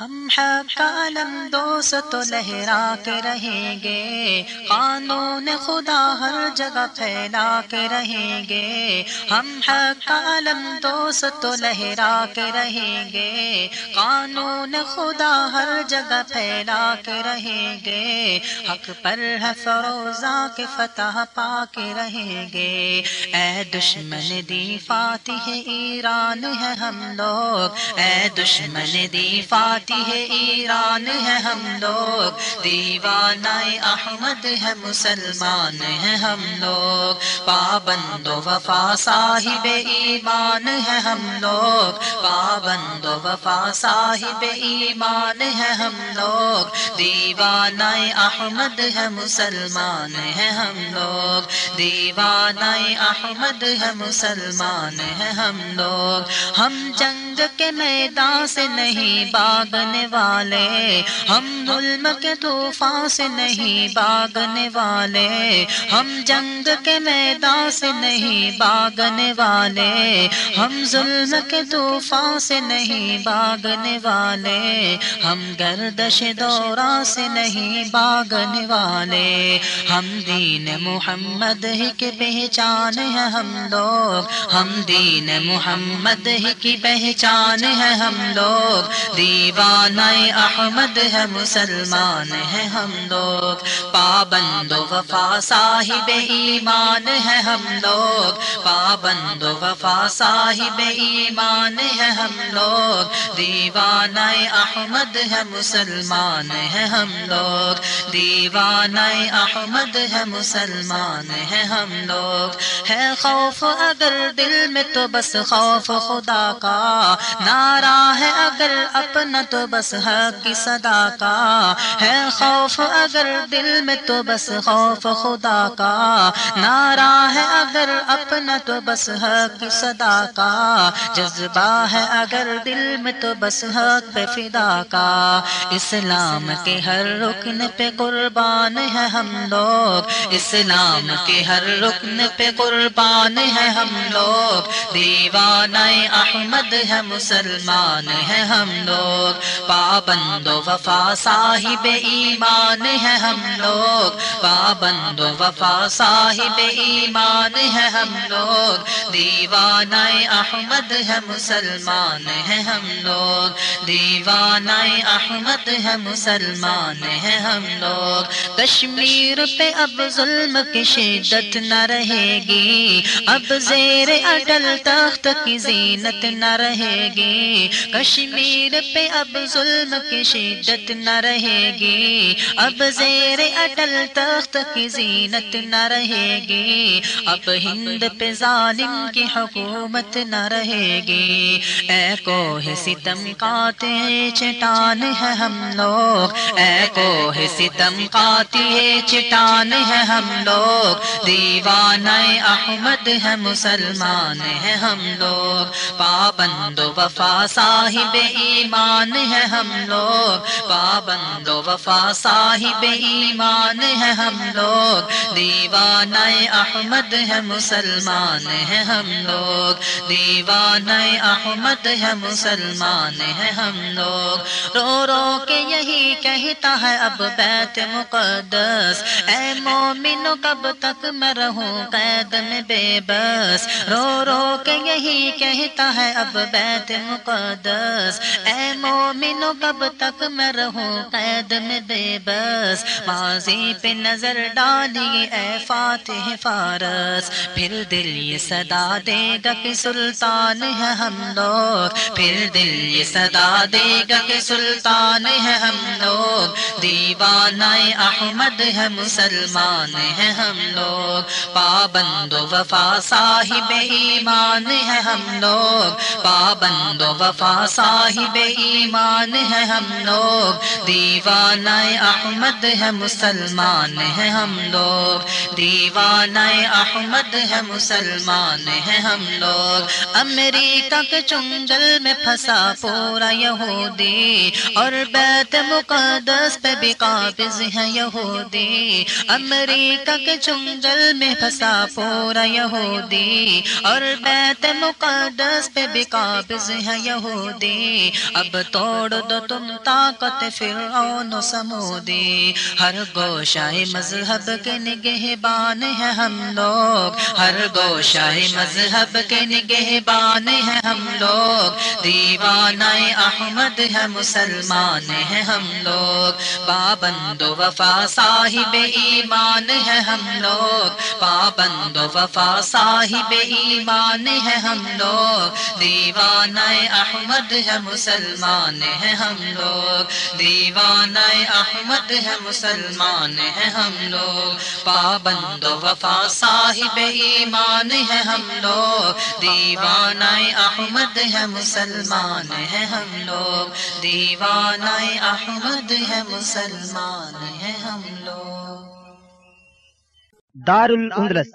ہم حق کا علم دوست تو لہرا کے رہیں گے۔ قانون خدا ہر جگہ پھیلا کے رہیں گے۔ ہم حق کا علم دوست تو لہرا کے رہیں گے۔ قانون خدا ہر جگہ پھیلا کے رہیں گے۔ حق پر ہے فروزہ کے فتح پا کے رہیں گے۔ اے دشمن دی فاتح ایران ہے ہم لوگ۔ اے دشمن دی فاتح ہے ایران ہے ہم لوگ۔ دیوانہ احمد ہے مسلمان ہے ہم لوگ۔ پابند و وفا صاحب ایمان ہے ہم لوگ۔ پابند و وفا صاحب ایمان ہے ہم لوگ۔ دیوانہ احمد ہے مسلمان ہے ہم لوگ۔ دیوانہ احمد ہے مسلمان ہے ہم لوگ۔ ہم جنگ کے میدان سے نہیں باغ بھاگنے والے. ہم ظلم کے طوفان سے نہیں بھاگنے والے. ہم جنگ کے میدان سے نہیں بھاگنے والے. ہم ظلم کے طوفان سے نہیں بھاگنے والے. ہم گردش دورہ سے نہیں بھاگنے والے. ہم دین محمد ہی کی پہچان ہے ہم لوگ. ہم دین محمد ہی کی پہچان ہے ہم لوگ. دیوان احمد ہے، مسلمان ہے ہم لوگ۔ پابند و وفا صاحب ایمان ہے ہم لوگ۔ پابند و وفا صاحب ایمان ہے ہم لوگ۔ دیوان احمد ہے، مسلمان ہے ہم لوگ۔ دیوان احمد ہے، مسلمان ہے ہم لوگ۔ ہے خوف، اگر دل میں تو بس خوف خدا کا۔ نعرہ ہے، اگر اپنا تو بس حق کی صدا کا ہے خوف، اگر دل میں تو بس خوف خدا کا نعرہ ہے، اگر اپنا تو بس حق کی صدا کا جذبہ ہے، اگر دل میں تو بس حق پہ فدا کا اسلام کے ہر رکن پہ قربان ہے ہم لوگ، اسلام کے ہر رکن پہ قربان ہے ہم لوگ۔ دیوانہ احمد ہے، مسلمان ہے ہم لوگ۔ پابند و وفا صاحب ایمان ہے ہم لوگ، پابند و وفا صاحب ایمان ہے ہم لوگ۔ دیوانہ احمد ہے مسلمان ہے ہم لوگ۔ دیوانہ احمد ہے مسلمان ہے ہم لوگ۔ کشمیر پہ اب ظلم کی شدت نہ رہے گی، اب زیر اٹل تخت کی زینت نہ رہے گی۔ کشمیر پہ اب ظلم کی شدت نہ رہے گی، اب زیر اٹل تخت کی زینت نہ رہے گی، اب ہند پہ ظالم کی حکومت نہ رہے گی۔ اے کوہ ستم کاتے چٹان ہے ہم لوگ۔ اے کوہ ستم کاتی چٹان ہے ہم لوگ۔ دیوان احمد ہے مسلمان ہے ہم لوگ۔ پابند وفا صاحب ایمان ہے ہم لوگ۔ پابند و وفا صاحب ایمان ہے ہم لوگ۔ دیوان احمد ہے مسلمان ہے ہم لوگ۔ دیوان احمد ہے مسلمان ہے ہم لوگ۔ رو رو کے یہی کہتا ہے اب بیت مقدس۔ اے مومن کب تک میں رہوں قید میں بے بس؟ رو رو کے یہی کہتا ہے اب بیت مقدس۔ اے مومن کب تک میں رہوں؟ قید میں بے بس۔ ماضی پہ نظر ڈالی اے فاتح فارس۔ پھر دل یہ صدا دے گا کہ سلطان ہے ہم لوگ۔ پھر دل یہ صدا دے گا کہ سلطان ہے ہم لوگ۔ دیوانہ احمد ہے مسلمان ہے ہم لوگ۔ پابند و وفا صاحب ایمان ہے ہم لوگ۔ پابند و وفا صاحب ایمان ہے ہم لوگ۔ دیوانہ احمد ہے مسلمان ہے ہم لوگ۔ دیوانہ احمد ہے مسلمان ہے ہم لوگ۔ امریکہ کے چنگل میں پھنسا پورا یہودی۔ اور بیت مقدس پہ بھی قابض ہے یہودی۔ امریکہ کے چنگل میں پھنسا پورا یہودی۔ اور بیت مقدس پہ بھی قابض ہے یہودی۔ اب تو توڑ دو تم طاقت فرعون و سمودی۔ ہر گوشائے مذہب کے نگہ بان ہے ہم لوگ۔ ہر گوشائے مذہب کے نگہ بان ہے ہم لوگ۔ دیوان احمد ہے مسلمان ہے ہم لوگ۔ پابند و وفا صاحب ایمان ہے ہم لوگ۔ پابند و وفا صاحب ایمان ہے ہم لوگ۔ دیوان احمد ہے مسلمان ہے ہم لوگ۔ دیوان احمد ہے مسلمان ہے ہم لوگ۔ پابند و وفا صاحب ایمان ہے ہم لوگ۔ دیوان احمد ہے مسلمان ہے ہم لوگ۔ دیوان احمد ہے مسلمان ہے ہم لوگ۔ دار الاندلس